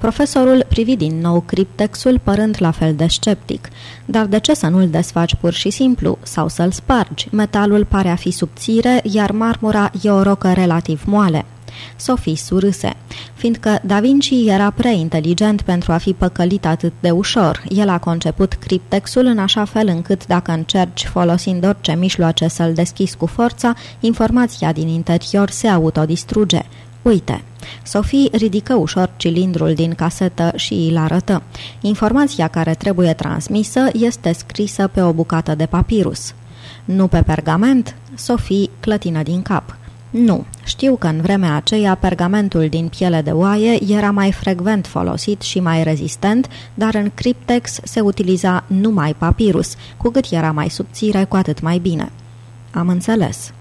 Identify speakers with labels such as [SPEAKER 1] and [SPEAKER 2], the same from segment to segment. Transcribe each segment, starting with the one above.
[SPEAKER 1] Profesorul privi din nou criptexul părând la fel de sceptic. Dar de ce să nu-l desfaci pur și simplu? Sau să-l spargi? Metalul pare a fi subțire, iar marmura e o rocă relativ moale. Sophie surâse, fiindcă Da Vinci era prea inteligent pentru a fi păcălit atât de ușor. El a conceput criptexul în așa fel încât dacă încerci folosind orice mijloace să-l deschizi cu forța, informația din interior se autodistruge. Uite, Sophie ridică ușor cilindrul din casetă și îl arătă. Informația care trebuie transmisă este scrisă pe o bucată de papirus. Nu pe pergament? Sophie clătină din cap. Nu. Știu că în vremea aceea pergamentul din piele de oaie era mai frecvent folosit și mai rezistent, dar în criptex se utiliza numai papirus. Cu cât era mai subțire, cu atât mai bine. Am înțeles.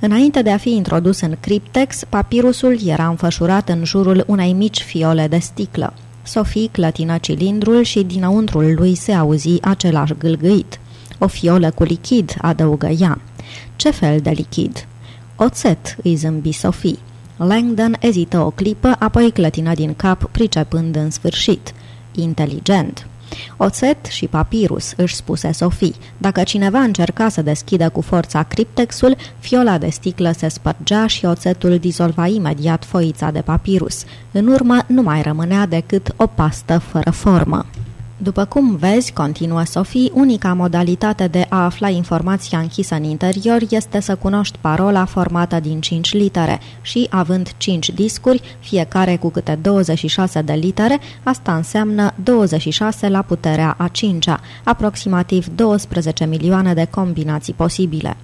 [SPEAKER 1] Înainte de a fi introdus în criptex, papirusul era înfășurat în jurul unei mici fiole de sticlă. Sofie clătină cilindrul și dinăuntrul lui se auzi același gâlgâit. O fiolă cu lichid, adăugă ea. Ce fel de lichid? Oțet, îi zâmbi Sofie. Langdon ezită o clipă, apoi clătină din cap, pricepând în sfârșit. Inteligent. Oțet și papirus, își spuse Sofie. Dacă cineva încerca să deschidă cu forța criptexul, fiola de sticlă se spărgea și oțetul dizolva imediat foița de papirus. În urmă nu mai rămânea decât o pastă fără formă. După cum vezi, continuă Sofie, unica modalitate de a afla informația închisă în interior este să cunoști parola formată din 5 litere și, având 5 discuri, fiecare cu câte 26 de litere, asta înseamnă 26 la puterea a 5-a, aproximativ 12 milioane de combinații posibile.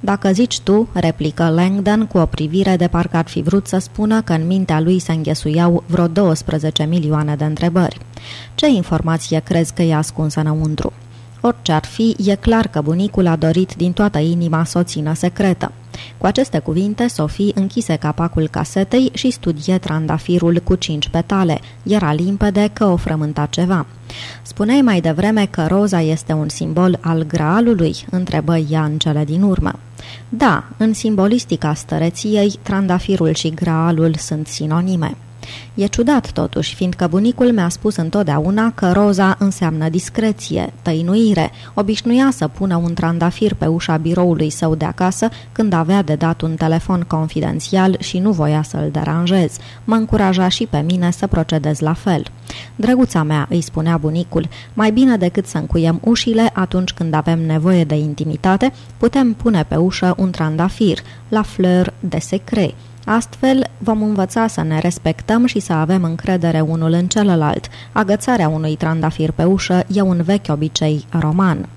[SPEAKER 1] Dacă zici tu, replică Langdon cu o privire de parcă ar fi vrut să spună că în mintea lui se înghesuiau vreo 12 milioane de întrebări. Ce informație crezi că e ascunsă înăuntru? Orice ar fi, e clar că bunicul a dorit din toată inima să o țină secretă. Cu aceste cuvinte, Sofie închise capacul casetei și studie trandafirul cu cinci petale. Era limpede că o frământa ceva. Spuneai mai devreme că roza este un simbol al graalului? întrebă ea în cele din urmă. Da, în simbolistica stăreției, trandafirul și graalul sunt sinonime. E ciudat totuși, fiindcă bunicul mi-a spus întotdeauna că roza înseamnă discreție, tăinuire. Obișnuia să pună un trandafir pe ușa biroului său de acasă când avea de dat un telefon confidențial și nu voia să-l deranjez. Mă încuraja și pe mine să procedez la fel. Drăguța mea, îi spunea bunicul, mai bine decât să încuiem ușile atunci când avem nevoie de intimitate, putem pune pe ușă un trandafir, la fleur de secret. Astfel, vom învăța să ne respectăm și să avem încredere unul în celălalt. Agățarea unui trandafir pe ușă e un vechi obicei roman.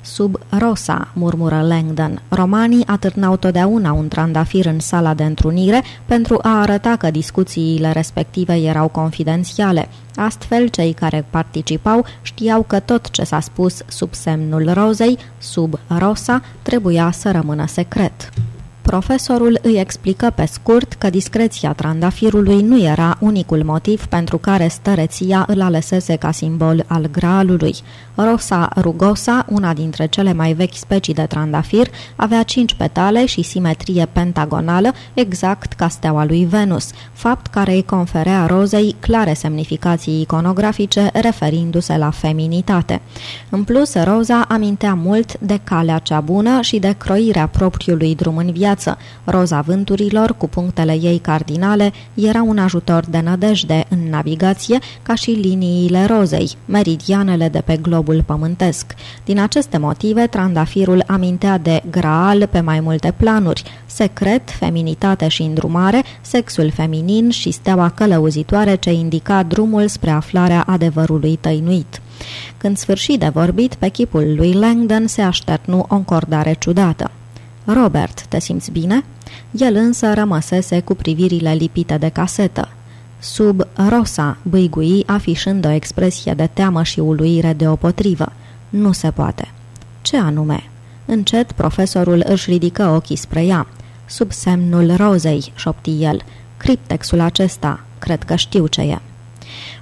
[SPEAKER 1] Sub rosa, murmură Langdon. Romanii atârnau totdeauna un trandafir în sala de întrunire pentru a arăta că discuțiile respective erau confidențiale. Astfel, cei care participau știau că tot ce s-a spus sub semnul rozei, sub rosa, trebuia să rămână secret. Profesorul îi explică pe scurt că discreția trandafirului nu era unicul motiv pentru care stăreția îl alesese ca simbol al graalului. Rosa rugosa, una dintre cele mai vechi specii de trandafir, avea cinci petale și simetrie pentagonală, exact ca steaua lui Venus, fapt care îi conferea rozei clare semnificații iconografice referindu-se la feminitate. În plus, roza amintea mult de calea cea bună și de croirea propriului drum în viață, viață. Roza vânturilor, cu punctele ei cardinale, era un ajutor de nădejde în navigație, ca și liniile rozei, meridianele de pe globul pământesc. Din aceste motive, trandafirul amintea de graal pe mai multe planuri, secret, feminitate și îndrumare, sexul feminin și steaua călăuzitoare ce indica drumul spre aflarea adevărului tăinuit. Când sfârși de vorbit, pe chipul lui Langdon se așternu o încordare ciudată. Robert, te simți bine?" El însă rămăsese cu privirile lipite de casetă. Sub rosa, băigui, afișând o expresie de teamă și uluire deopotrivă. Nu se poate. Ce anume? Încet, profesorul își ridică ochii spre ea. Sub semnul rozei, șopti el. Criptexul acesta, cred că știu ce e.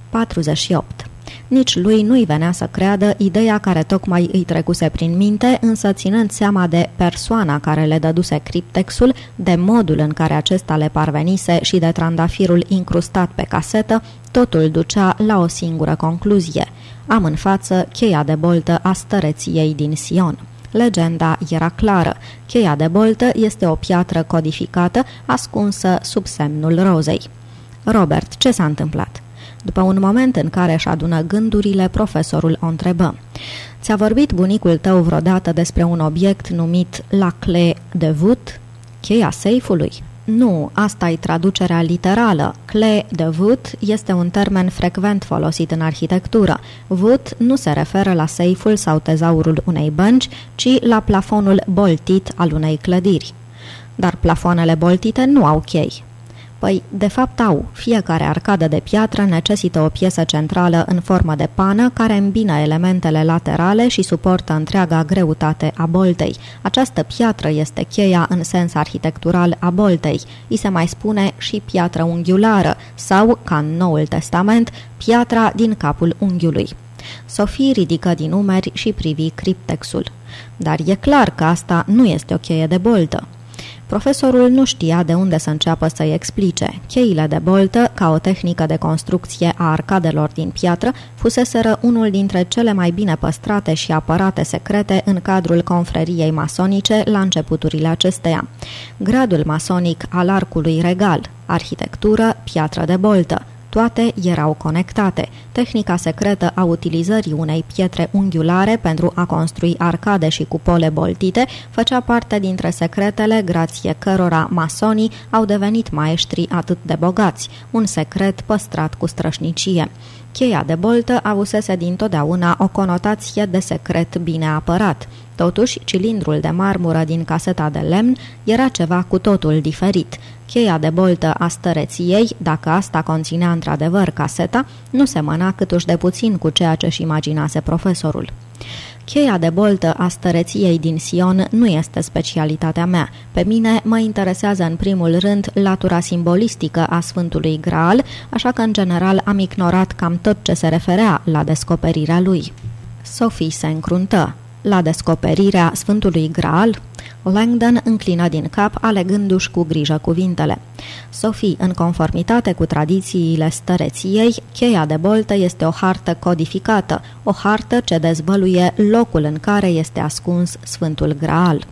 [SPEAKER 1] 48. Nici lui nu-i venea să creadă ideea care tocmai îi trecuse prin minte, însă ținând seama de persoana care le dăduse criptexul, de modul în care acesta le parvenise și de trandafirul incrustat pe casetă, Totul ducea la o singură concluzie. Am în față cheia de boltă a stăreției din Sion. Legenda era clară. Cheia de boltă este o piatră codificată, ascunsă sub semnul rozei. Robert, ce s-a întâmplat? După un moment în care își adună gândurile, profesorul o întrebă. Ți-a vorbit bunicul tău vreodată despre un obiect numit la clé de voûte? Cheia seifului? Nu, asta e traducerea literală. Clé de voûte este un termen frecvent folosit în arhitectură. Voûte nu se referă la seiful sau tezaurul unei bănci, ci la plafonul boltit al unei clădiri. Dar plafoanele boltite nu au chei. Păi, de fapt au. Fiecare arcadă de piatră necesită o piesă centrală în formă de pană care îmbină elementele laterale și suportă întreaga greutate a boltei. Această piatră este cheia în sens arhitectural a boltei. I se mai spune și piatră unghiulară sau, ca în Noul Testament, piatra din capul unghiului. Sofie ridică din umeri și privi criptexul. Dar e clar că asta nu este o cheie de boltă. Profesorul nu știa de unde să înceapă să-i explice. Cheile de boltă, ca o tehnică de construcție a arcadelor din piatră, fuseseră unul dintre cele mai bine păstrate și apărate secrete în cadrul confreriei masonice la începuturile acesteia. Gradul masonic al arcului regal, arhitectură, piatră de boltă, toate erau conectate. Tehnica secretă a utilizării unei pietre unghiulare pentru a construi arcade și cupole boltite făcea parte dintre secretele grație cărora masonii au devenit maestri atât de bogați, un secret păstrat cu strășnicie. Cheia de boltă avusese dintotdeauna o conotație de secret bine apărat. Totuși, cilindrul de marmură din caseta de lemn era ceva cu totul diferit. Cheia de boltă a stăreției, dacă asta conținea într-adevăr caseta, nu semăna câtuși de puțin cu ceea ce-și imaginase profesorul. Cheia de boltă a stăreției din Sion nu este specialitatea mea. Pe mine mă interesează în primul rând latura simbolistică a Sfântului Graal, așa că în general am ignorat cam tot ce se referea la descoperirea lui. Sophie se încruntă. La descoperirea Sfântului Graal, Langdon înclină din cap, alegându-și cu grijă cuvintele. Sophie, în conformitate cu tradițiile stăreției, cheia de boltă este o hartă codificată, o hartă ce dezvăluie locul în care este ascuns Sfântul Graal.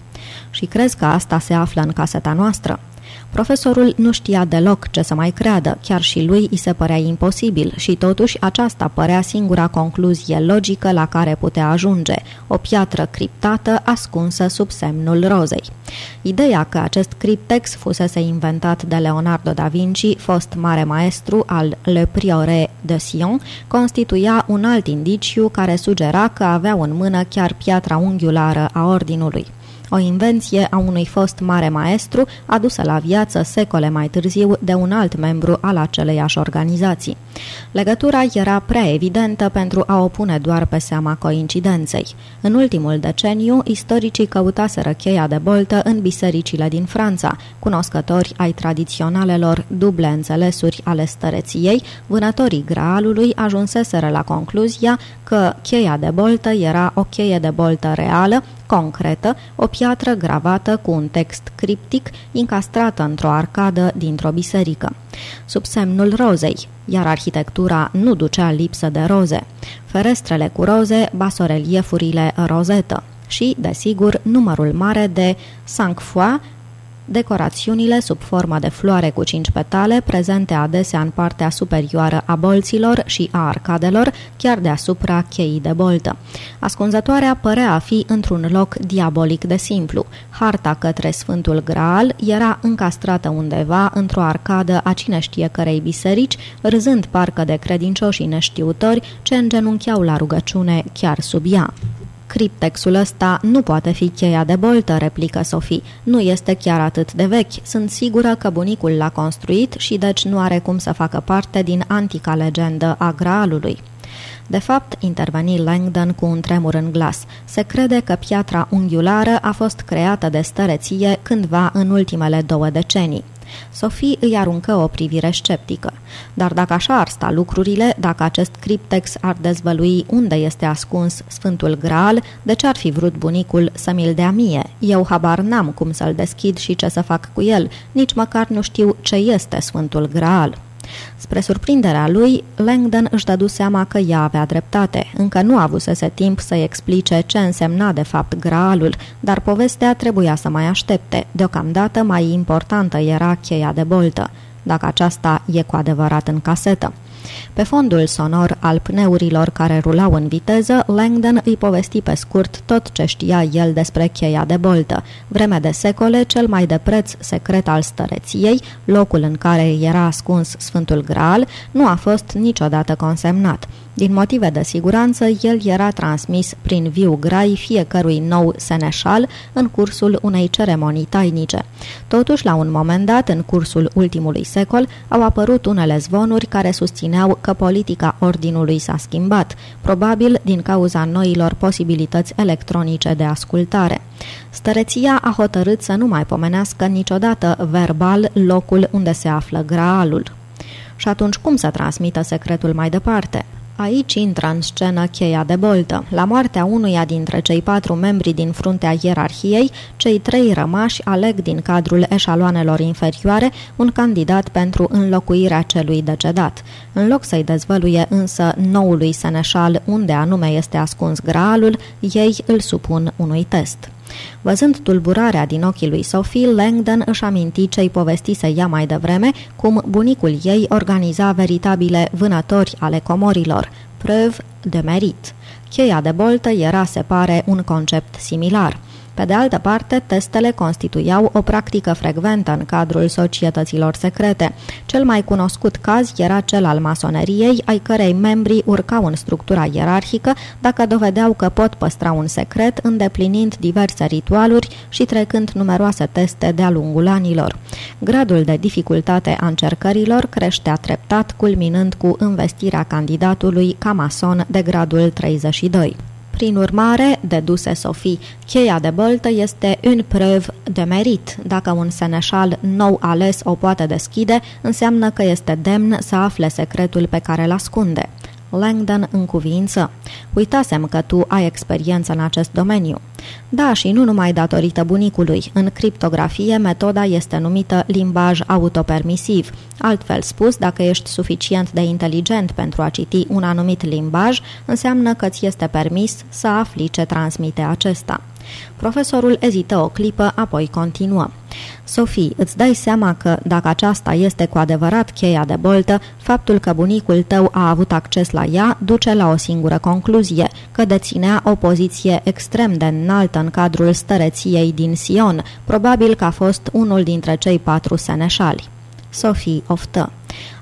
[SPEAKER 1] Și crezi că asta se află în caseta noastră? Profesorul nu știa deloc ce să mai creadă, chiar și lui îi se părea imposibil și totuși aceasta părea singura concluzie logică la care putea ajunge, o piatră criptată ascunsă sub semnul rozei. Ideea că acest criptex fusese inventat de Leonardo da Vinci, fost mare maestru al Le Priore de Sion, constituia un alt indiciu care sugera că aveau în mână chiar piatra unghiulară a ordinului o invenție a unui fost mare maestru adusă la viață secole mai târziu de un alt membru al aceleiași organizații. Legătura era prea evidentă pentru a o pune doar pe seama coincidenței. În ultimul deceniu, istoricii căutaseră cheia de boltă în bisericile din Franța, cunoscători ai tradiționalelor duble înțelesuri ale stăreției, vânătorii graalului ajunseseră la concluzia că cheia de boltă era o cheie de boltă reală, concretă, o piatră gravată cu un text criptic incastrată într-o arcadă dintr-o biserică. Sub semnul rozei, iar arhitectura nu ducea lipsă de roze. Ferestrele cu roze, basoreliefurile rozetă și, desigur, numărul mare de cinq fois decorațiunile sub formă de floare cu cinci petale, prezente adesea în partea superioară a bolților și a arcadelor, chiar deasupra cheii de boltă. Ascunzătoarea părea a fi într-un loc diabolic de simplu. Harta către Sfântul Graal era încastrată undeva într-o arcadă a cine știe cărei biserici, râzând parcă de credincioși neștiutori ce îngenuncheau la rugăciune chiar sub ea. Criptexul ăsta nu poate fi cheia de boltă, replică Sofie. Nu este chiar atât de vechi. Sunt sigură că bunicul l-a construit și deci nu are cum să facă parte din antica legendă a Graalului. De fapt, interveni Langdon cu un tremur în glas. Se crede că piatra unghiulară a fost creată de stăreție cândva în ultimele două decenii. Sophie îi aruncă o privire sceptică. Dar dacă așa ar sta lucrurile, dacă acest criptex ar dezvălui unde este ascuns Sfântul Graal, de ce ar fi vrut bunicul să mi-l dea mie? Eu habar n-am cum să-l deschid și ce să fac cu el, nici măcar nu știu ce este Sfântul Graal. Spre surprinderea lui, Langdon își dădu seama că ea avea dreptate. Încă nu avusese timp să-i explice ce însemna de fapt graalul, dar povestea trebuia să mai aștepte. Deocamdată mai importantă era cheia de boltă, dacă aceasta e cu adevărat în casetă. Pe fondul sonor al pneurilor care rulau în viteză, Langdon îi povesti pe scurt tot ce știa el despre cheia de boltă. Vreme de secole, cel mai de preț secret al stăreției, locul în care era ascuns Sfântul Graal, nu a fost niciodată consemnat. Din motive de siguranță, el era transmis prin viu grai fiecărui nou seneșal în cursul unei ceremonii tainice. Totuși, la un moment dat, în cursul ultimului secol, au apărut unele zvonuri care susțineau că politica ordinului s-a schimbat, probabil din cauza noilor posibilități electronice de ascultare. Stăreția a hotărât să nu mai pomenească niciodată verbal locul unde se află graalul. Și atunci cum să transmită secretul mai departe? Aici intră în scenă cheia de boltă. La moartea unuia dintre cei patru membri din fruntea ierarhiei, cei trei rămași aleg din cadrul eșaloanelor inferioare un candidat pentru înlocuirea celui decedat. În loc să-i dezvăluie însă noului seneșal unde anume este ascuns graalul, ei îl supun unui test. Văzând tulburarea din ochii lui Sophie, Langdon își aminti ce-i povestise ea mai devreme, cum bunicul ei organiza veritabile vânători ale comorilor, preuve de merit. Cheia de boltă era, se pare, un concept similar – pe de altă parte, testele constituiau o practică frecventă în cadrul societăților secrete. Cel mai cunoscut caz era cel al masoneriei, ai cărei membri urcau în structura ierarhică dacă dovedeau că pot păstra un secret, îndeplinind diverse ritualuri și trecând numeroase teste de-a lungul anilor. Gradul de dificultate a încercărilor creștea treptat, culminând cu investirea candidatului ca mason de gradul 32. Prin urmare, deduse Sofie, cheia de boltă este un preuve de merit. Dacă un seneșal nou ales o poate deschide, înseamnă că este demn să afle secretul pe care îl ascunde. Langdon în cuvință. Uitasem că tu ai experiență în acest domeniu. Da, și nu numai datorită bunicului. În criptografie, metoda este numită limbaj autopermisiv. Altfel spus, dacă ești suficient de inteligent pentru a citi un anumit limbaj, înseamnă că ți este permis să afli ce transmite acesta. Profesorul ezită o clipă, apoi continuă. Sofie, îți dai seama că, dacă aceasta este cu adevărat cheia de boltă, faptul că bunicul tău a avut acces la ea duce la o singură concluzie, că deținea o poziție extrem de înaltă în cadrul stăreției din Sion, probabil că a fost unul dintre cei patru seneșali. Sophie oftă.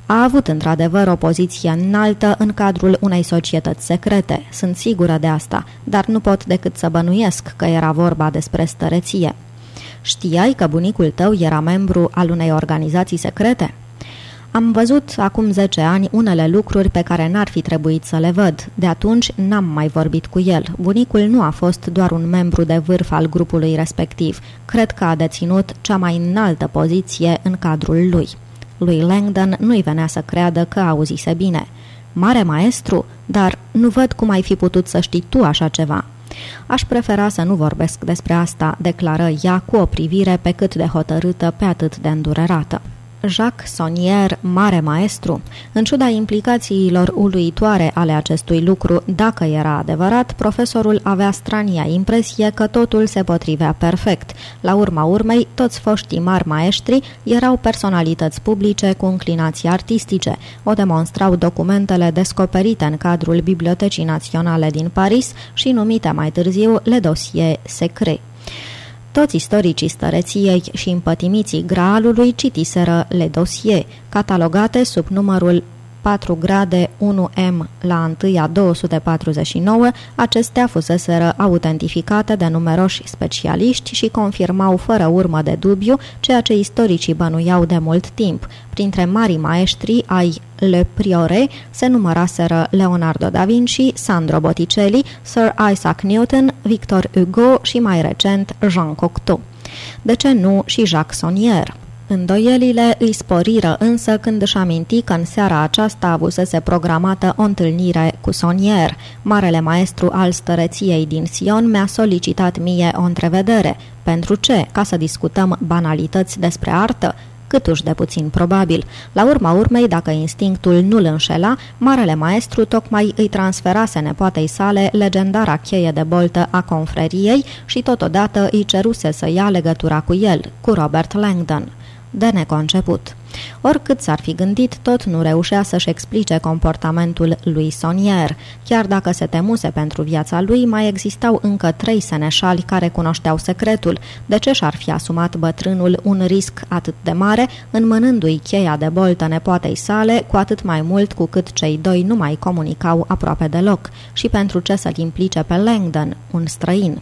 [SPEAKER 1] A avut într-adevăr o poziție înaltă în cadrul unei societăți secrete, sunt sigură de asta, dar nu pot decât să bănuiesc că era vorba despre stăreție. Știai că bunicul tău era membru al unei organizații secrete? Am văzut acum 10 ani unele lucruri pe care n-ar fi trebuit să le văd. De atunci n-am mai vorbit cu el. Bunicul nu a fost doar un membru de vârf al grupului respectiv. Cred că a deținut cea mai înaltă poziție în cadrul lui. Lui Langdon nu-i venea să creadă că auzise bine. Mare maestru, dar nu văd cum ai fi putut să știi tu așa ceva. Aș prefera să nu vorbesc despre asta, declară ea cu o privire pe cât de hotărâtă, pe atât de îndurerată. Jacques Sonnier, mare maestru, în ciuda implicațiilor uluitoare ale acestui lucru, dacă era adevărat, profesorul avea strania impresie că totul se potrivea perfect. La urma urmei, toți foștii mari maestri erau personalități publice cu înclinații artistice. O demonstrau documentele descoperite în cadrul Bibliotecii Naționale din Paris și numite mai târziu Le Dossier Secret. Toți istoricii stăreției și împătimiții graalului citiseră le dosie, catalogate sub numărul 4 grade 1M la 1 249, acestea fuseseră autentificate de numeroși specialiști și confirmau fără urmă de dubiu ceea ce istoricii bănuiau de mult timp. Printre marii maestri ai Le Priore se număraseră Leonardo da Vinci, Sandro Botticelli, Sir Isaac Newton, Victor Hugo și mai recent Jean Cocteau. De ce nu și Jacques Sonnier? Îndoielile îi sporiră însă când își aminti că în seara aceasta avusese programată o întâlnire cu Sonier. Marele maestru al stăreției din Sion mi-a solicitat mie o întrevedere. Pentru ce? Ca să discutăm banalități despre artă? câtuși de puțin probabil. La urma urmei, dacă instinctul nu-l înșela, marele maestru tocmai îi transferase nepoatei sale legendara cheie de boltă a confreriei și totodată îi ceruse să ia legătura cu el, cu Robert Langdon. De neconceput. Oricât s-ar fi gândit, tot nu reușea să-și explice comportamentul lui Sonier. Chiar dacă se temuse pentru viața lui, mai existau încă trei seneșali care cunoșteau secretul. De ce și-ar fi asumat bătrânul un risc atât de mare, înmânându-i cheia de boltă nepoatei sale, cu atât mai mult cu cât cei doi nu mai comunicau aproape deloc? Și pentru ce să-l implice pe Langdon, un străin?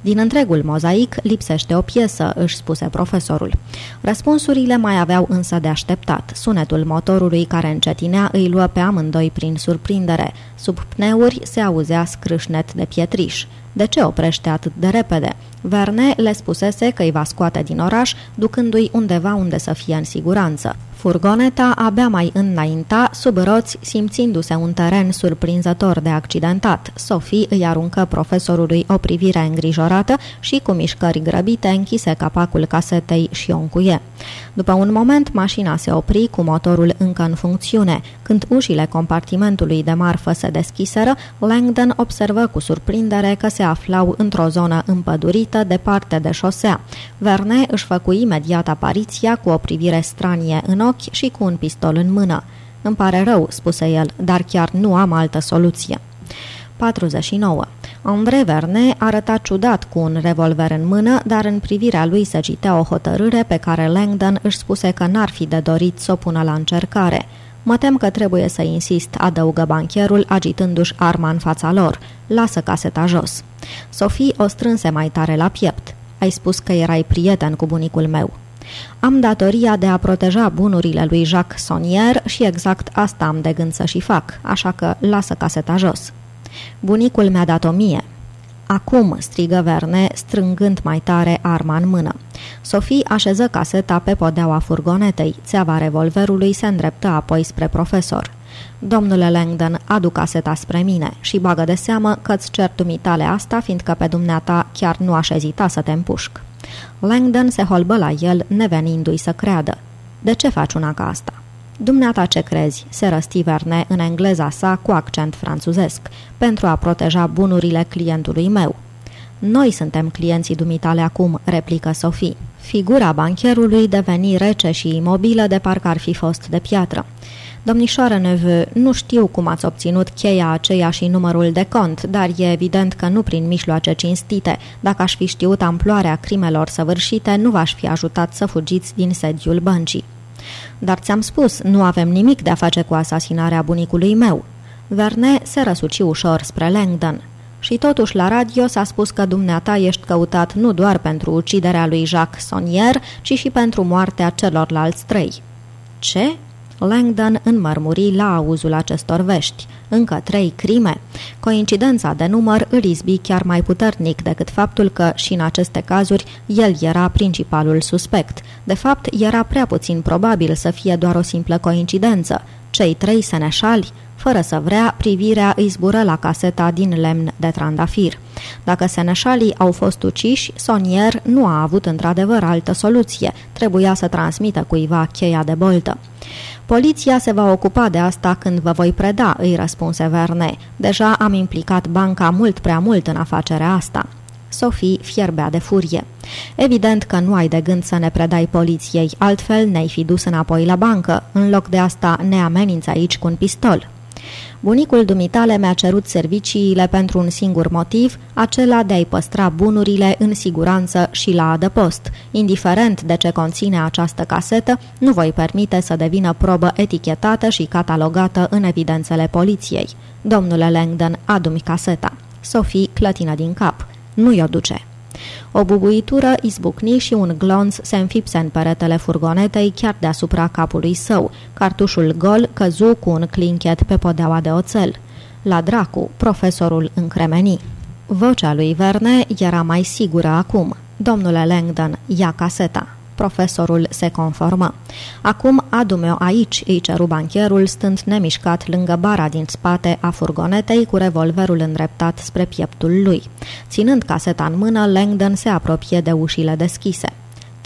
[SPEAKER 1] Din întregul mozaic lipsește o piesă, își spuse profesorul. Răspunsurile mai aveau însă de așteptat. Sunetul motorului care încetinea îi luă pe amândoi prin surprindere. Sub pneuri se auzea scrâșnet de pietriș. De ce oprește atât de repede? Verne le spusese că îi va scoate din oraș, ducându-i undeva unde să fie în siguranță. Furgoneta abia mai înainta, sub roți, simțindu-se un teren surprinzător de accidentat. Sophie îi aruncă profesorului o privire îngrijorată și, cu mișcări grăbite, închise capacul casetei și o încuie. După un moment, mașina se opri cu motorul încă în funcțiune. Când ușile compartimentului de marfă se deschiseră, Langdon observă cu surprindere că se aflau într-o zonă împădurită departe de șosea. Verne își făcu imediat apariția cu o privire stranie în ochi și cu un pistol în mână. Îmi pare rău, spuse el, dar chiar nu am altă soluție. 49. André Verne arăta ciudat cu un revolver în mână, dar în privirea lui se citea o hotărâre pe care Langdon își spuse că n-ar fi de dorit să o pună la încercare. Mă tem că trebuie să insist, adăugă bancherul, agitându-și arma în fața lor. Lasă caseta jos. Sophie o strânse mai tare la piept. Ai spus că erai prieten cu bunicul meu. Am datoria de a proteja bunurile lui Jacques Sonier și exact asta am de gând să și fac, așa că lasă caseta jos. Bunicul mi-a dat o mie. Acum, strigă Verne, strângând mai tare arma în mână. Sofie așeză caseta pe podeaua furgonetei. Țeava revolverului se îndreptă apoi spre profesor. Domnule Langdon, adu caseta spre mine și bagă de seamă că-ți cer dumitale asta, fiindcă pe dumneata chiar nu aș ezita să te împușc. Langdon se holbă la el, nevenindu-i să creadă. De ce faci una ca asta? Dumneata ce crezi, se răsti Verne în engleza sa cu accent franțuzesc, pentru a proteja bunurile clientului meu. Noi suntem clienții dumitale acum, replică Sophie. Figura bancherului deveni rece și imobilă de parcă ar fi fost de piatră. Domnișoară Neveu, nu știu cum ați obținut cheia aceea și numărul de cont, dar e evident că nu prin mijloace cinstite. Dacă aș fi știut amploarea crimelor săvârșite, nu v-aș fi ajutat să fugiți din sediul băncii. Dar ți-am spus, nu avem nimic de a face cu asasinarea bunicului meu. Verne se răsuci ușor spre Langdon. Și totuși la radio s-a spus că dumneata ești căutat nu doar pentru uciderea lui Jacques Sonier, ci și pentru moartea celorlalți trei. Ce? Langdon înmărmuri la auzul acestor vești. Încă trei crime? Coincidența de număr îl izbi chiar mai puternic decât faptul că, și în aceste cazuri, el era principalul suspect. De fapt, era prea puțin probabil să fie doar o simplă coincidență. Cei trei seneșali, fără să vrea, privirea îi zbură la caseta din lemn de trandafir. Dacă seneșalii au fost uciși, Sonier nu a avut într-adevăr altă soluție. Trebuia să transmită cuiva cheia de boltă. Poliția se va ocupa de asta când vă voi preda, îi răspunse Verne. Deja am implicat banca mult prea mult în afacerea asta. Sophie fierbea de furie. Evident că nu ai de gând să ne predai poliției, altfel ne-ai fi dus înapoi la bancă. În loc de asta ne ameninți aici cu un pistol. Bunicul dumitale mi-a cerut serviciile pentru un singur motiv, acela de a-i păstra bunurile în siguranță și la adăpost. Indiferent de ce conține această casetă, nu voi permite să devină probă etichetată și catalogată în evidențele poliției. Domnule Langdon, adu-mi caseta. Sophie clătină din cap. Nu-i o duce. O bubuitură izbucni și un glonț se înfipse în peretele furgonetei chiar deasupra capului său. Cartușul gol căzu cu un clinchet pe podeaua de oțel. La dracu, profesorul încremeni. Vocea lui Verne era mai sigură acum. Domnule Langdon, ia caseta. Profesorul se conformă. Acum adu-mi-o aici, îi ceru bancherul, stând nemișcat lângă bara din spate a furgonetei cu revolverul îndreptat spre pieptul lui. Ținând caseta în mână, Langdon se apropie de ușile deschise.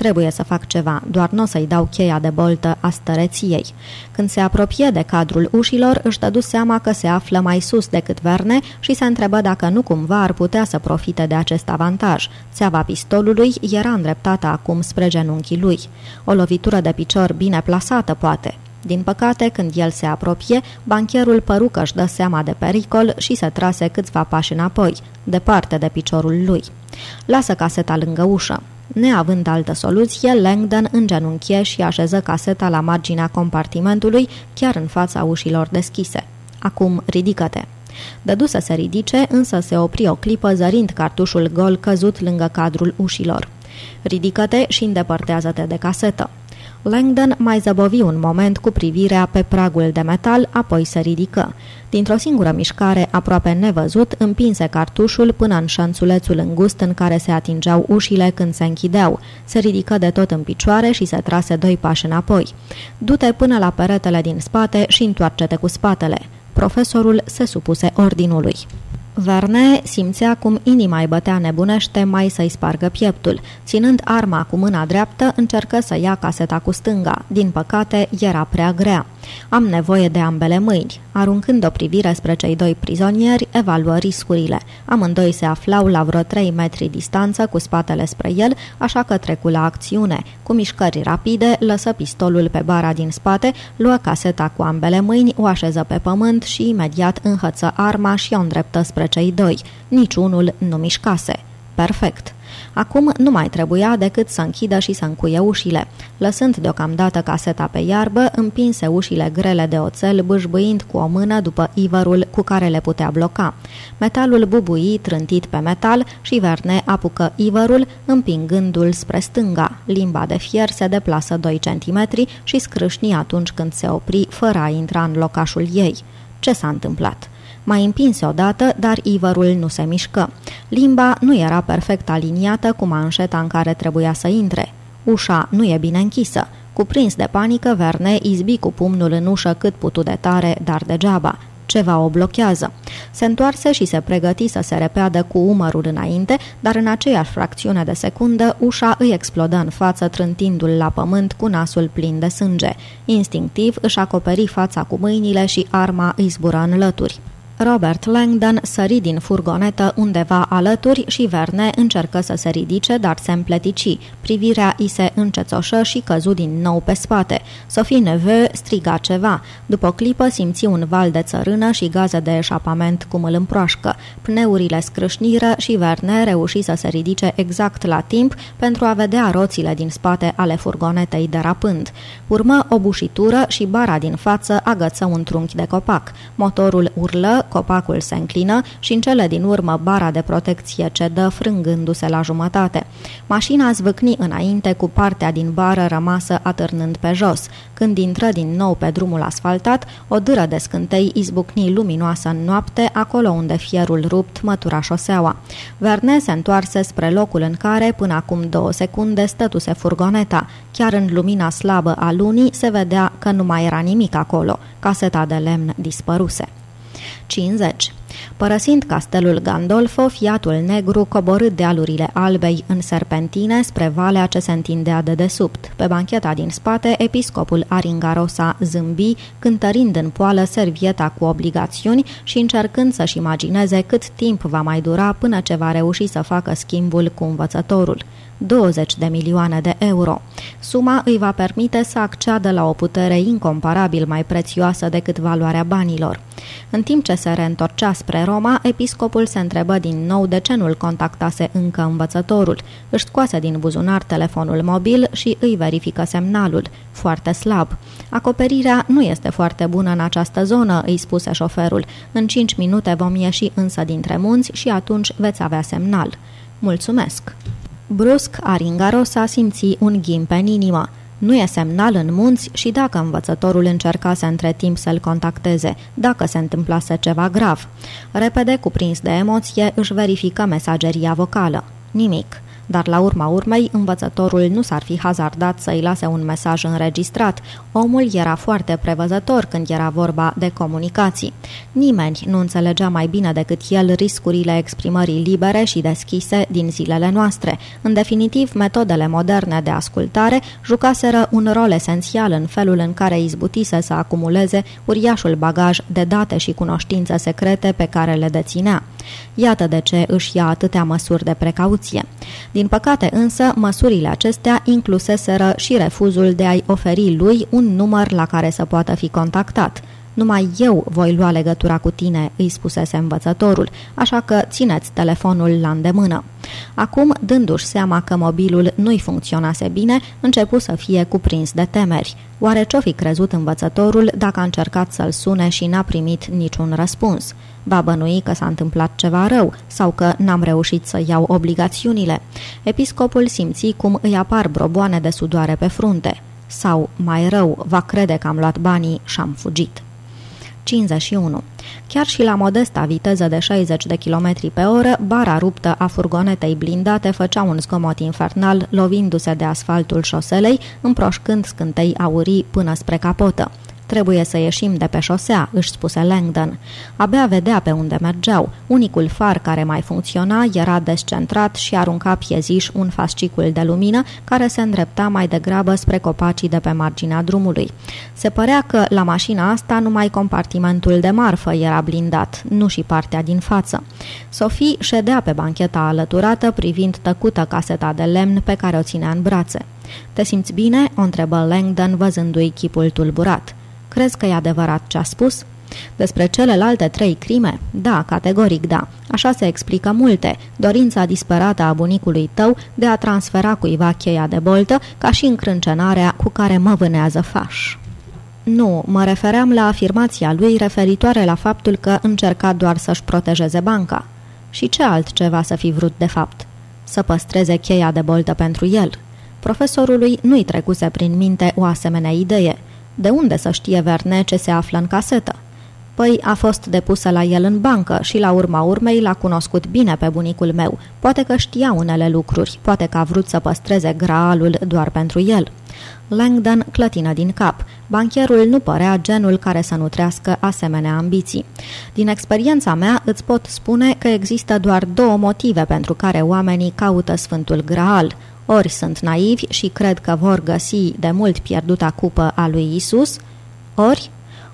[SPEAKER 1] Trebuie să fac ceva, doar nu o să-i dau cheia de boltă a stăreției. Când se apropie de cadrul ușilor, își dădu seama că se află mai sus decât Verne și se întrebă dacă nu cumva ar putea să profite de acest avantaj. Țeava pistolului era îndreptată acum spre genunchii lui. O lovitură de picior bine plasată, poate. Din păcate, când el se apropie, bancherul păru că își dă seama de pericol și se trase câțiva pași înapoi, departe de piciorul lui. Lasă caseta lângă ușă. Neavând altă soluție, Langdon îngenunchie și așeză caseta la marginea compartimentului, chiar în fața ușilor deschise. Acum ridică-te. Dădu să se ridice, însă se opri o clipă zărind cartușul gol căzut lângă cadrul ușilor. Ridică-te și îndepărtează-te de casetă. Langdon mai zăbovi un moment cu privirea pe pragul de metal, apoi se ridică. Dintr-o singură mișcare, aproape nevăzut, împinse cartușul până în șanțulețul îngust în care se atingeau ușile când se închideau. Se ridică de tot în picioare și se trase doi pași înapoi. Du-te până la peretele din spate și întoarce-te cu spatele. Profesorul se supuse ordinului. Verne simțea cum inima îi bătea nebunește mai să-i spargă pieptul. Ținând arma cu mâna dreaptă, încercă să ia caseta cu stânga. Din păcate, era prea grea. Am nevoie de ambele mâini. Aruncând o privire spre cei doi prizonieri, evaluă riscurile. Amândoi se aflau la vreo 3 metri distanță cu spatele spre el, așa că trecu la acțiune. Cu mișcări rapide, lăsă pistolul pe bara din spate, luă caseta cu ambele mâini, o așeză pe pământ și imediat înhăță arma și o îndreptă spre cei doi. Niciunul nu mișcase. Perfect. Acum nu mai trebuia decât să închidă și să încuie ușile. Lăsând deocamdată caseta pe iarbă, împinse ușile grele de oțel, bâșbâind cu o mână după ivărul cu care le putea bloca. Metalul bubui trântit pe metal și Verne apucă ivărul, împingându-l spre stânga. Limba de fier se deplasă 2 cm și scrâșni atunci când se opri, fără a intra în locașul ei. Ce s-a întâmplat? Mai împinse odată, dar ivărul nu se mișcă. Limba nu era perfect aliniată cu manșeta în care trebuia să intre. Ușa nu e bine închisă. Cuprins de panică, Verne izbi cu pumnul în ușă cât putu de tare, dar degeaba. Ceva o blochează. Se întoarse și se pregăti să se repeadă cu umărul înainte, dar în aceeași fracțiune de secundă ușa îi explodă în față, trântindu-l la pământ cu nasul plin de sânge. Instinctiv își acoperi fața cu mâinile și arma îi zbură în lături. Robert Langdon sări din furgonetă undeva alături și Verne încercă să se ridice, dar se împletici. Privirea i se încețoșă și căzu din nou pe spate. Sophie Neveu striga ceva. După o clipă simți un val de țărână și gaze de eșapament cum îl împroașcă. Pneurile scrâșniră și Verne reuși să se ridice exact la timp pentru a vedea roțile din spate ale furgonetei derapând. Urmă o bușitură și bara din față agăță un trunchi de copac. Motorul urlă, copacul se înclină și în cele din urmă bara de protecție cedă frângându-se la jumătate. Mașina zvâcni înainte cu partea din bară rămasă atârnând pe jos. Când intră din nou pe drumul asfaltat, o dâră de scântei izbucni luminoasă în noapte, acolo unde fierul rupt mătura șoseaua. Verne se întoarse spre locul în care, până acum două secunde, stătuse furgoneta. Chiar în lumina slabă a lunii se vedea că nu mai era nimic acolo. Caseta de lemn dispăruse. 50. Părăsind castelul Gandolfo, fiatul negru coborât dealurile albei în serpentine spre valea ce se întindea de desubt. Pe bancheta din spate, episcopul Aringarosa zâmbi, cântărind în poală servieta cu obligațiuni și încercând să-și imagineze cât timp va mai dura până ce va reuși să facă schimbul cu învățătorul. 20 de milioane de euro. Suma îi va permite să acceadă la o putere incomparabil mai prețioasă decât valoarea banilor. În timp ce se reîntorcea spre Roma, episcopul se întrebă din nou de ce nu-l contactase încă învățătorul. Își scoase din buzunar telefonul mobil și îi verifică semnalul. Foarte slab. Acoperirea nu este foarte bună în această zonă, îi spuse șoferul. În 5 minute vom ieși însă dintre munți și atunci veți avea semnal. Mulțumesc! Brusc, Aringarosa simți un ghimp în inimă. Nu e semnal în munți și dacă învățătorul încercase între timp să-l contacteze, dacă se întâmplase ceva grav. Repede, cuprins de emoție, își verifică mesageria vocală. Nimic. Dar la urma urmei învățătorul nu s-ar fi hazardat să-i lase un mesaj înregistrat. Omul era foarte prevăzător când era vorba de comunicații. Nimeni nu înțelegea mai bine decât el riscurile exprimării libere și deschise din zilele noastre. În definitiv, metodele moderne de ascultare jucaseră un rol esențial în felul în care izbutise să acumuleze uriașul bagaj de date și cunoștințe secrete pe care le deținea. Iată de ce își ia atâtea măsuri de precauție. Din păcate însă, măsurile acestea incluseseră și refuzul de a-i oferi lui un număr la care să poată fi contactat – numai eu voi lua legătura cu tine, îi spusese învățătorul, așa că țineți telefonul la îndemână. Acum, dându-și seama că mobilul nu-i funcționase bine, începu să fie cuprins de temeri. Oare ce-o fi crezut învățătorul dacă a încercat să-l sune și n-a primit niciun răspuns? Va bănui că s-a întâmplat ceva rău sau că n-am reușit să iau obligațiunile. Episcopul simți cum îi apar broboane de sudoare pe frunte. Sau, mai rău, va crede că am luat banii și am fugit. 51. Chiar și la modesta viteză de 60 de km pe oră, bara ruptă a furgonetei blindate făcea un zgomot infernal, lovindu-se de asfaltul șoselei, împroșcând scântei aurii până spre capotă. Trebuie să ieșim de pe șosea, își spuse Langdon. Abia vedea pe unde mergeau. Unicul far care mai funcționa era descentrat și arunca pieziș un fascicul de lumină care se îndrepta mai degrabă spre copacii de pe marginea drumului. Se părea că la mașina asta numai compartimentul de marfă era blindat, nu și partea din față. Sophie ședea pe bancheta alăturată privind tăcută caseta de lemn pe care o ținea în brațe. Te simți bine?" o întrebă Langdon văzându-i chipul tulburat. Crezi că e adevărat ce a spus? Despre celelalte trei crime? Da, categoric da. Așa se explică multe. Dorința disperată a bunicului tău de a transfera cuiva cheia de boltă, ca și încrâncenarea cu care mă vânează faș. Nu, mă refeream la afirmația lui referitoare la faptul că încerca doar să-și protejeze banca. Și ce altceva să fi vrut de fapt? Să păstreze cheia de boltă pentru el. Profesorului nu-i trecuse prin minte o asemenea idee – de unde să știe Verne ce se află în casetă? Păi a fost depusă la el în bancă și la urma urmei l-a cunoscut bine pe bunicul meu. Poate că știa unele lucruri, poate că a vrut să păstreze graalul doar pentru el. Langdon clătină din cap. Bancherul nu părea genul care să nutrească asemenea ambiții. Din experiența mea îți pot spune că există doar două motive pentru care oamenii caută Sfântul Graal – ori sunt naivi și cred că vor găsi de mult pierduta cupă a lui Isus, ori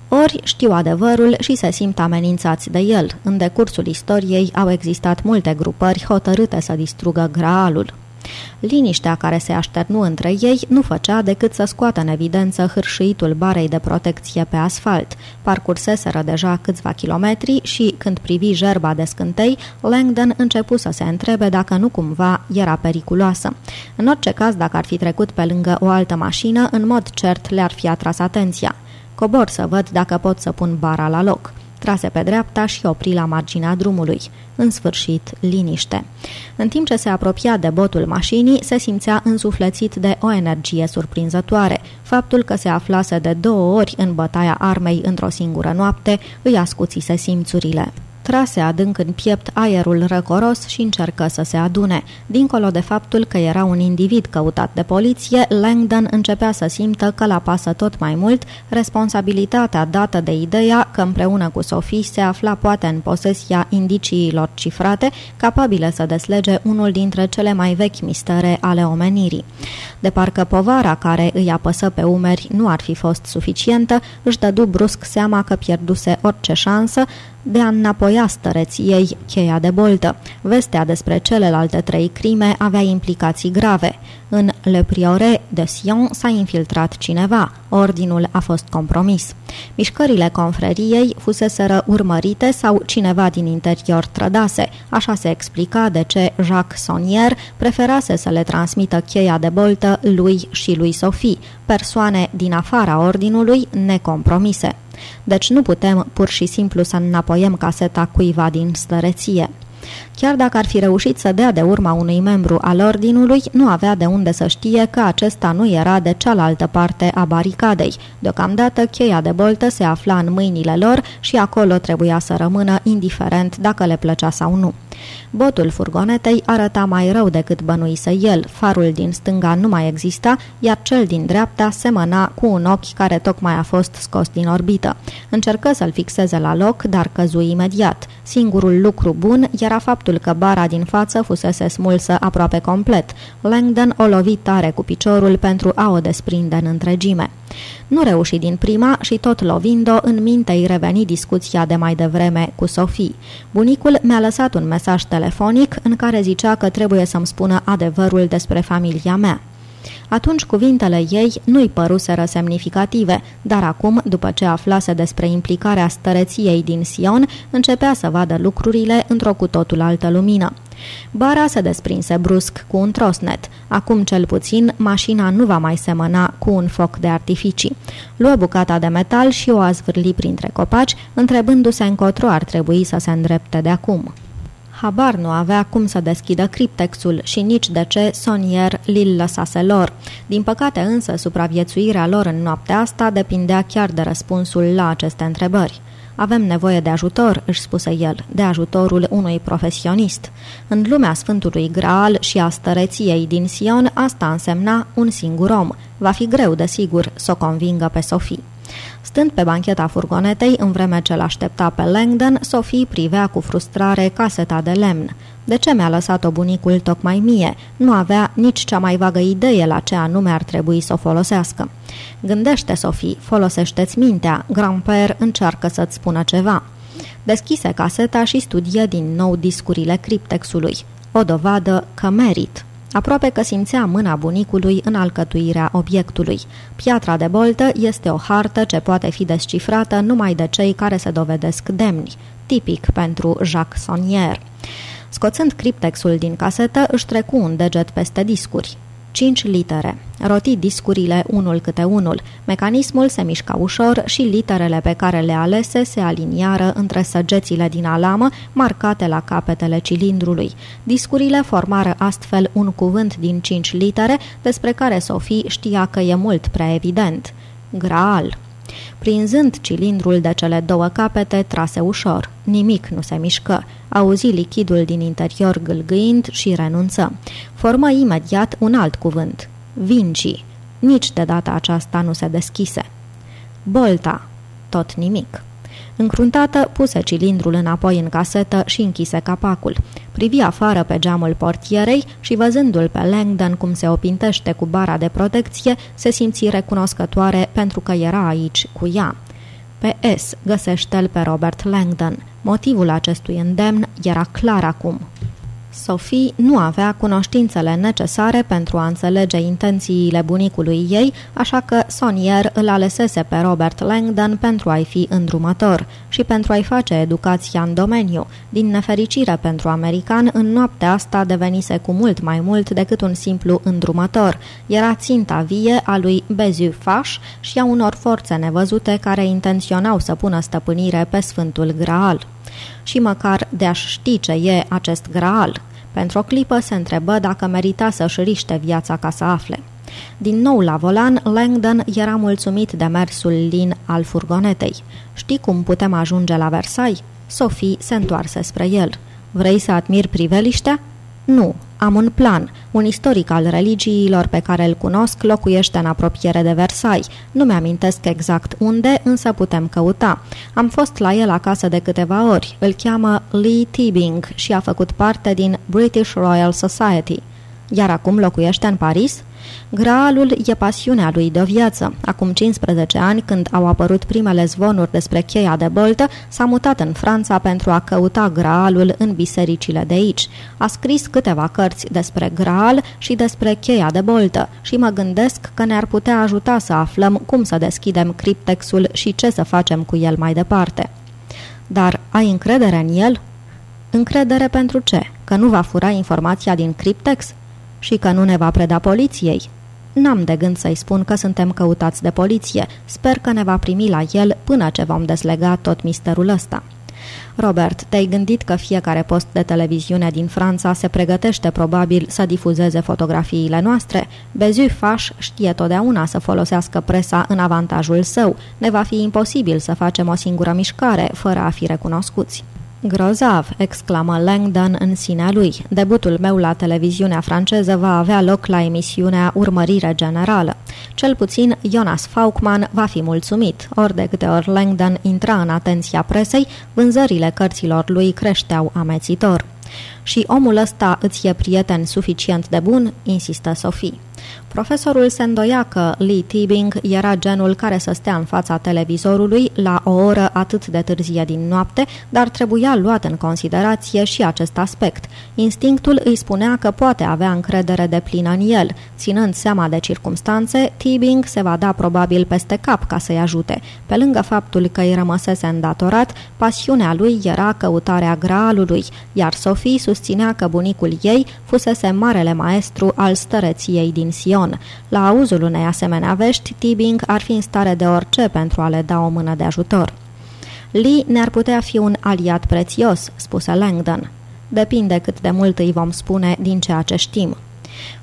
[SPEAKER 1] ori știu adevărul și se simt amenințați de el. În decursul istoriei au existat multe grupări hotărâte să distrugă graalul. Liniștea care se așternu între ei nu făcea decât să scoată în evidență hârșitul barei de protecție pe asfalt. Parcurseseră deja câțiva kilometri și, când privi gerba de scântei, Langdon începu să se întrebe dacă nu cumva era periculoasă. În orice caz, dacă ar fi trecut pe lângă o altă mașină, în mod cert le-ar fi atras atenția. Cobor să văd dacă pot să pun bara la loc. Trase pe dreapta și opri la marginea drumului. În sfârșit, liniște. În timp ce se apropia de botul mașinii, se simțea însuflețit de o energie surprinzătoare. Faptul că se aflase de două ori în bătaia armei într-o singură noapte îi ascuțise simțurile trase adânc în piept aerul răcoros și încercă să se adune. Dincolo de faptul că era un individ căutat de poliție, Langdon începea să simtă că la pasă tot mai mult responsabilitatea dată de ideea că împreună cu Sophie se afla poate în posesia indiciilor cifrate, capabile să deslege unul dintre cele mai vechi mistere ale omenirii. De parcă povara care îi apăsă pe umeri nu ar fi fost suficientă, își dădu brusc seama că pierduse orice șansă de a înapoia stăreției cheia de boltă. Vestea despre celelalte trei crime avea implicații grave. În Le Priore de Sion s-a infiltrat cineva. Ordinul a fost compromis. Mișcările confreriei fuseseră urmărite sau cineva din interior trădase. Așa se explica de ce Jacques Sonnier preferase să le transmită cheia de boltă lui și lui Sophie, persoane din afara ordinului necompromise. Deci nu putem pur și simplu să înapoiem caseta cuiva din stăreție. Chiar dacă ar fi reușit să dea de urma unui membru al ordinului, nu avea de unde să știe că acesta nu era de cealaltă parte a baricadei. Deocamdată, cheia de boltă se afla în mâinile lor și acolo trebuia să rămână indiferent dacă le plăcea sau nu. Botul furgonetei arăta mai rău decât bănuise el, farul din stânga nu mai exista, iar cel din dreapta semăna cu un ochi care tocmai a fost scos din orbită. Încercă să-l fixeze la loc, dar căzui imediat. Singurul lucru bun era faptul că bara din față fusese smulsă aproape complet. Langdon o lovi tare cu piciorul pentru a o desprinde în întregime. Nu reuși din prima și tot lovind-o, în minte îi reveni discuția de mai devreme cu Sofie. Bunicul mi-a lăsat un mesaj telefonic în care zicea că trebuie să-mi spună adevărul despre familia mea. Atunci cuvintele ei nu-i păruseră semnificative, dar acum, după ce aflase despre implicarea stăreției din Sion, începea să vadă lucrurile într-o cu totul altă lumină. Bara se desprinse brusc cu un trosnet. Acum cel puțin, mașina nu va mai semăna cu un foc de artificii. Luă bucata de metal și o a zvârli printre copaci, întrebându-se încotro ar trebui să se îndrepte de acum. Habar nu avea cum să deschidă criptexul și nici de ce Sonier li lăsase lor. Din păcate însă, supraviețuirea lor în noaptea asta depindea chiar de răspunsul la aceste întrebări. Avem nevoie de ajutor, își spuse el, de ajutorul unui profesionist. În lumea Sfântului Graal și a stăreției din Sion, asta însemna un singur om. Va fi greu, desigur, să o convingă pe Sofie. Stând pe bancheta furgonetei, în vreme ce l-aștepta pe Langdon, Sophie privea cu frustrare caseta de lemn. De ce mi-a lăsat-o bunicul tocmai mie? Nu avea nici cea mai vagă idee la ce anume ar trebui să o folosească. Gândește, Sophie, folosește-ți mintea. Grand-père încearcă să-ți spună ceva. Deschise caseta și studie din nou discurile criptexului. O dovadă că merit. Aproape că simțea mâna bunicului în alcătuirea obiectului. Piatra de boltă este o hartă ce poate fi descifrată numai de cei care se dovedesc demni, tipic pentru Jacques Sonnier. Scoțând criptexul din casetă, își trecu un deget peste discuri. 5 litere. Roti discurile unul câte unul. Mecanismul se mișca ușor și literele pe care le alese se aliniară între săgețile din alamă marcate la capetele cilindrului. Discurile formară astfel un cuvânt din 5 litere despre care Sofie știa că e mult prea evident. Graal. Prinzând cilindrul de cele două capete, trase ușor. Nimic nu se mișcă. Auzi lichidul din interior gâlgâind și renunță. Formă imediat un alt cuvânt. Vinci. Nici de data aceasta nu se deschise. Bolta. Tot nimic. Încruntată, puse cilindrul înapoi în casetă și închise capacul. Privi afară pe geamul portierei și văzându-l pe Langdon cum se opintește cu bara de protecție, se simți recunoscătoare pentru că era aici cu ea. Pe S găsește-l pe Robert Langdon. Motivul acestui îndemn era clar acum. Sophie nu avea cunoștințele necesare pentru a înțelege intențiile bunicului ei, așa că Sonier îl alesese pe Robert Langdon pentru a-i fi îndrumător și pentru a-i face educația în domeniu. Din nefericire pentru american, în noaptea asta devenise cu mult mai mult decât un simplu îndrumător. Era ținta vie a lui Bezu Faș și a unor forțe nevăzute care intenționau să pună stăpânire pe Sfântul Graal și măcar de a ști ce e acest graal. Pentru o clipă se întrebă dacă merita să-și riște viața ca să afle. Din nou la volan, Langdon era mulțumit de mersul lin al furgonetei. Știi cum putem ajunge la Versailles? Sophie se întoarse spre el. Vrei să admiri priveliștea? Nu, am un plan. Un istoric al religiilor pe care îl cunosc locuiește în apropiere de Versailles. Nu mi-amintesc exact unde, însă putem căuta. Am fost la el acasă de câteva ori. Îl cheamă Lee Tibing și a făcut parte din British Royal Society. Iar acum locuiește în Paris? Graalul e pasiunea lui de viață. Acum 15 ani, când au apărut primele zvonuri despre cheia de boltă, s-a mutat în Franța pentru a căuta Graalul în bisericile de aici. A scris câteva cărți despre Graal și despre cheia de boltă și mă gândesc că ne-ar putea ajuta să aflăm cum să deschidem criptexul și ce să facem cu el mai departe. Dar ai încredere în el? Încredere pentru ce? Că nu va fura informația din criptex? Și că nu ne va preda poliției. N-am de gând să-i spun că suntem căutați de poliție. Sper că ne va primi la el până ce vom deslega tot misterul ăsta. Robert, te-ai gândit că fiecare post de televiziune din Franța se pregătește probabil să difuzeze fotografiile noastre? Bezu Faș știe totdeauna să folosească presa în avantajul său. Ne va fi imposibil să facem o singură mișcare fără a fi recunoscuți. Grozav, exclamă Langdon în sinea lui. Debutul meu la televiziunea franceză va avea loc la emisiunea Urmărire Generală. Cel puțin Jonas Faulkman va fi mulțumit. Ori de câte ori Langdon intra în atenția presei, vânzările cărților lui creșteau amețitor. Și omul ăsta îți e prieten suficient de bun?" insistă Sophie. Profesorul se îndoia că Lee Tibing era genul care să stea în fața televizorului la o oră atât de târzie din noapte, dar trebuia luat în considerație și acest aspect. Instinctul îi spunea că poate avea încredere de plină în el. Ținând seama de circumstanțe, Tibing se va da probabil peste cap ca să-i ajute. Pe lângă faptul că îi rămăsese îndatorat, pasiunea lui era căutarea graalului, iar Sophie susținea că bunicul ei fusese marele maestru al stăreției din Sion. La auzul unei asemenea vești, Tibing ar fi în stare de orice pentru a le da o mână de ajutor. Lee ne-ar putea fi un aliat prețios, spuse Langdon. Depinde cât de mult îi vom spune din ceea ce știm.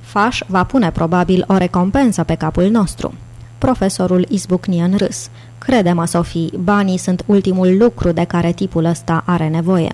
[SPEAKER 1] Faș va pune probabil o recompensă pe capul nostru. Profesorul izbucni în râs. Crede-mă, Sofie, banii sunt ultimul lucru de care tipul ăsta are nevoie.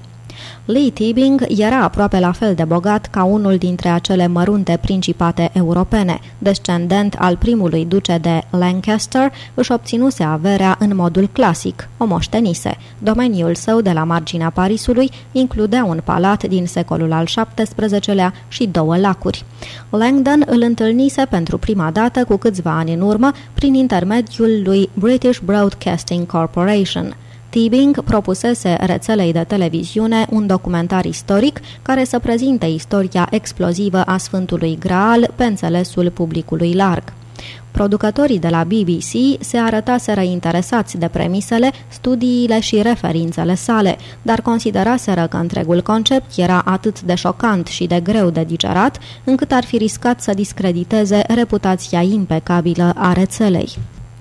[SPEAKER 1] Lee Tibing era aproape la fel de bogat ca unul dintre acele mărunte principate europene. Descendent al primului duce de Lancaster, își obținuse averea în modul clasic, o moștenise. Domeniul său de la marginea Parisului includea un palat din secolul al XVII-lea și două lacuri. Langdon îl întâlnise pentru prima dată cu câțiva ani în urmă prin intermediul lui British Broadcasting Corporation – Tibing propusese rețelei de televiziune un documentar istoric care să prezinte istoria explozivă a Sfântului Graal pe înțelesul publicului larg. Producătorii de la BBC se arătaseră interesați de premisele, studiile și referințele sale, dar consideraseră că întregul concept era atât de șocant și de greu de digerat, încât ar fi riscat să discrediteze reputația impecabilă a rețelei.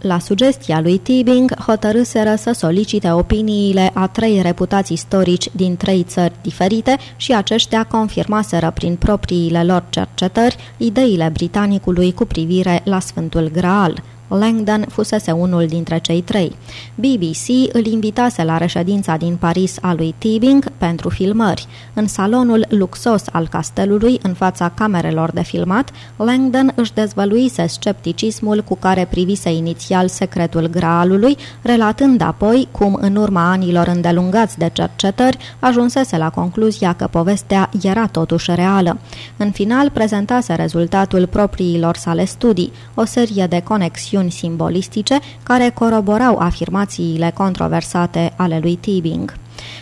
[SPEAKER 1] La sugestia lui Tibing, hotărâseră să solicite opiniile a trei reputați istorici din trei țări diferite și aceștia confirmaseră prin propriile lor cercetări ideile britanicului cu privire la Sfântul Graal. Langdon fusese unul dintre cei trei. BBC îl invitase la reședința din Paris a lui Tibing pentru filmări. În salonul luxos al castelului, în fața camerelor de filmat, Langdon își dezvăluise scepticismul cu care privise inițial secretul graalului, relatând apoi cum, în urma anilor îndelungați de cercetări, ajunsese la concluzia că povestea era totuși reală. În final, prezentase rezultatul propriilor sale studii, o serie de conexiuni chestiuni simbolistice care coroborau afirmațiile controversate ale lui Tibing.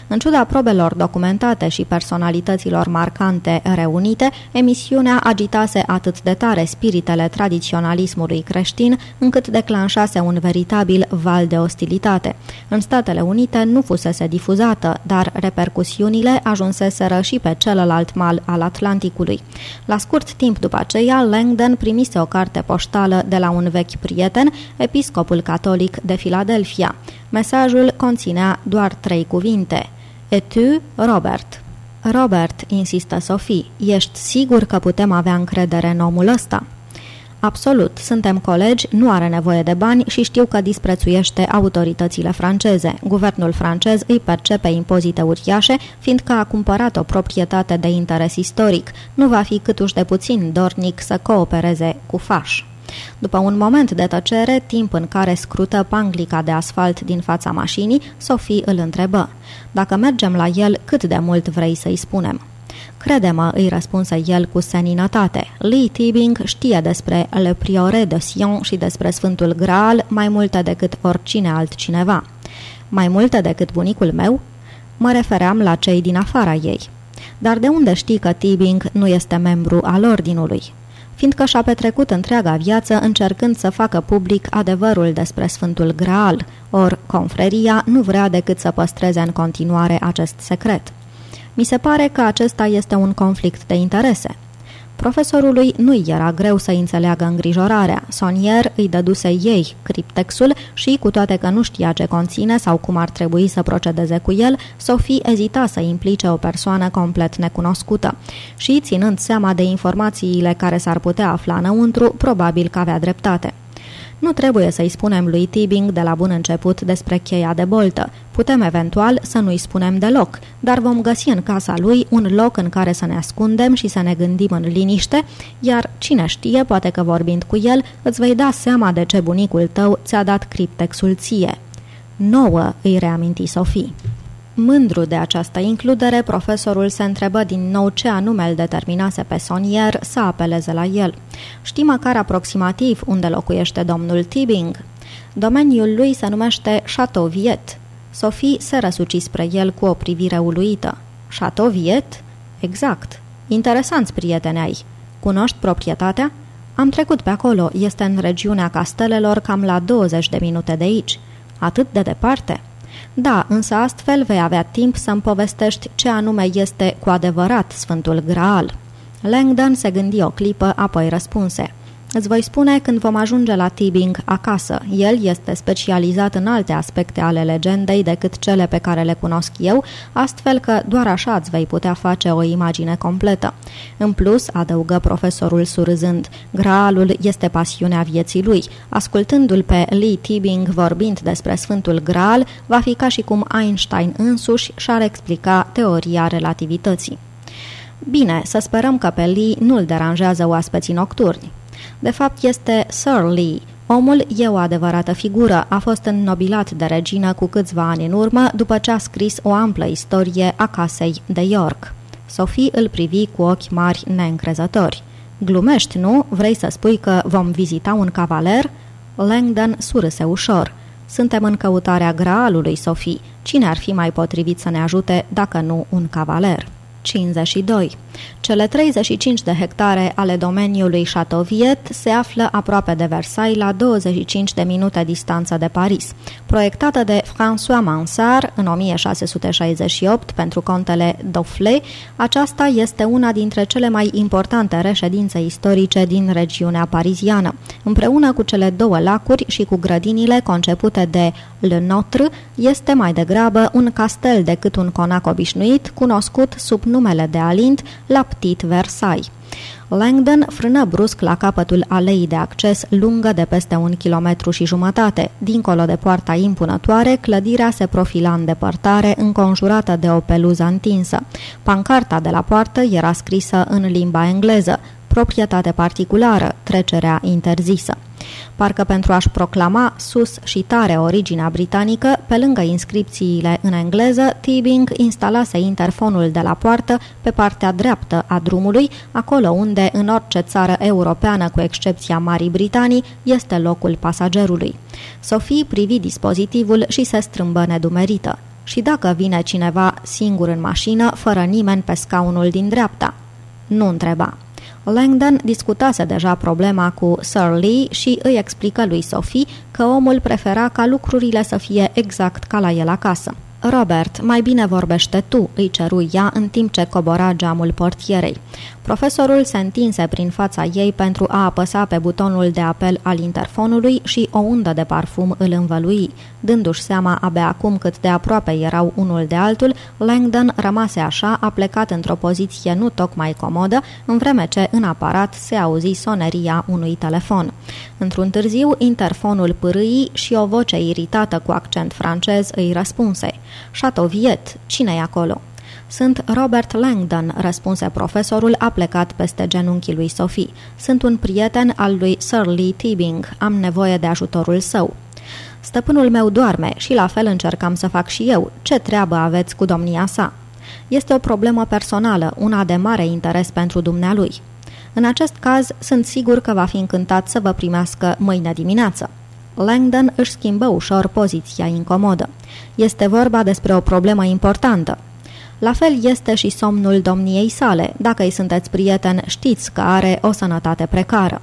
[SPEAKER 1] În ciuda probelor documentate și personalităților marcante reunite, emisiunea agitase atât de tare spiritele tradiționalismului creștin, încât declanșase un veritabil val de ostilitate. În Statele Unite nu fusese difuzată, dar repercusiunile ajunseseră și pe celălalt mal al Atlanticului. La scurt timp după aceea, Langdon primise o carte poștală de la un vechi prieten, episcopul catolic de Filadelfia. Mesajul conținea doar trei cuvinte – Et tu, Robert? Robert, insistă Sophie, ești sigur că putem avea încredere în omul ăsta? Absolut, suntem colegi, nu are nevoie de bani și știu că disprețuiește autoritățile franceze. Guvernul francez îi percepe impozite uriașe, fiindcă a cumpărat o proprietate de interes istoric. Nu va fi câtuși de puțin dornic să coopereze cu faș. După un moment de tăcere, timp în care scrută panglica de asfalt din fața mașinii, Sophie îl întrebă. Dacă mergem la el, cât de mult vrei să-i spunem? Crede-mă, îi răspunse el cu seninătate. Lee Tibing știe despre Le Priore de Sion și despre Sfântul Graal mai multe decât oricine altcineva. Mai multe decât bunicul meu? Mă refeream la cei din afara ei. Dar de unde știi că Tibing nu este membru al ordinului? Fiindcă și-a petrecut întreaga viață încercând să facă public adevărul despre Sfântul Graal, ori confreria nu vrea decât să păstreze în continuare acest secret. Mi se pare că acesta este un conflict de interese. Profesorului nu era greu să înțeleagă îngrijorarea. Sonier îi dăduse ei criptexul și, cu toate că nu știa ce conține sau cum ar trebui să procedeze cu el, Sophie ezita să implice o persoană complet necunoscută. Și, ținând seama de informațiile care s-ar putea afla înăuntru, probabil că avea dreptate. Nu trebuie să-i spunem lui Tibing de la bun început despre cheia de boltă. Putem eventual să nu-i spunem deloc, dar vom găsi în casa lui un loc în care să ne ascundem și să ne gândim în liniște, iar cine știe, poate că vorbind cu el, îți vei da seama de ce bunicul tău ți-a dat criptexul ție. Nouă, îi reaminti Sofie. Mândru de această includere, profesorul se întrebă din nou ce anume îl determinase pe Sonier să apeleze la el. Știi măcar aproximativ unde locuiește domnul Tibing? Domeniul lui se numește Chateau Viet. Sophie se răsuci spre el cu o privire uluită. Chateau Viet? Exact. Interesanți prieteni ai. Cunoști proprietatea? Am trecut pe acolo, este în regiunea castelelor cam la 20 de minute de aici. Atât de departe? Da, însă astfel vei avea timp să-mi povestești ce anume este cu adevărat Sfântul Graal. Langdon se gândi o clipă, apoi răspunse. Îți voi spune când vom ajunge la Tibing acasă. El este specializat în alte aspecte ale legendei decât cele pe care le cunosc eu, astfel că doar așa îți vei putea face o imagine completă. În plus, adăugă profesorul surzând, Graalul este pasiunea vieții lui. Ascultându-l pe Lee Tibing vorbind despre Sfântul Graal, va fi ca și cum Einstein însuși și-ar explica teoria relativității. Bine, să sperăm că pe Lee nu-l deranjează oaspeții nocturni. De fapt, este Sir Lee. Omul e o adevărată figură, a fost înnobilat de regină cu câțiva ani în urmă, după ce a scris o amplă istorie a casei de York. Sophie îl privi cu ochi mari neîncrezători. Glumești, nu? Vrei să spui că vom vizita un cavaler?" Langdon surâse ușor. Suntem în căutarea graalului, Sophie. Cine ar fi mai potrivit să ne ajute dacă nu un cavaler?" 52. Cele 35 de hectare ale domeniului Chateauviet se află aproape de Versailles, la 25 de minute distanță de Paris. Proiectată de François Mansart în 1668 pentru contele Dauphine, aceasta este una dintre cele mai importante reședințe istorice din regiunea pariziană. Împreună cu cele două lacuri și cu grădinile concepute de Le Notre, este mai degrabă un castel decât un conac obișnuit, cunoscut sub numele de Alint la Petit Versailles. Langdon frână brusc la capătul aleii de acces lungă de peste un kilometru și jumătate. Dincolo de poarta impunătoare, clădirea se profila în depărtare, înconjurată de o peluză întinsă. Pancarta de la poartă era scrisă în limba engleză, proprietate particulară, trecerea interzisă. Parcă pentru a-și proclama sus și tare originea britanică, pe lângă inscripțiile în engleză, Tibing instalase interfonul de la poartă pe partea dreaptă a drumului, acolo unde, în orice țară europeană, cu excepția Marii Britanii, este locul pasagerului. Sophie privi dispozitivul și se strâmbă nedumerită. Și dacă vine cineva singur în mașină, fără nimeni pe scaunul din dreapta? Nu întreba. Langdon discutase deja problema cu Sir Lee și îi explică lui Sophie că omul prefera ca lucrurile să fie exact ca la el acasă. Robert, mai bine vorbește tu, îi ceru ea în timp ce cobora geamul portierei. Profesorul se întinse prin fața ei pentru a apăsa pe butonul de apel al interfonului și o undă de parfum îl învălui. Dându-și seama abia acum cât de aproape erau unul de altul, Langdon rămase așa, a plecat într-o poziție nu tocmai comodă, în vreme ce în aparat se auzi soneria unui telefon. Într-un târziu, interfonul pârâi și o voce iritată cu accent francez îi răspunse. Chateauviet, cine e acolo?" Sunt Robert Langdon, răspunse profesorul, a plecat peste genunchii lui Sophie. Sunt un prieten al lui Sir Lee Tibing. Am nevoie de ajutorul său. Stăpânul meu doarme și la fel încercam să fac și eu. Ce treabă aveți cu domnia sa? Este o problemă personală, una de mare interes pentru dumnealui. În acest caz, sunt sigur că va fi încântat să vă primească mâine dimineață. Langdon își schimbă ușor poziția incomodă. Este vorba despre o problemă importantă. La fel este și somnul domniei sale. Dacă îi sunteți prieten, știți că are o sănătate precară.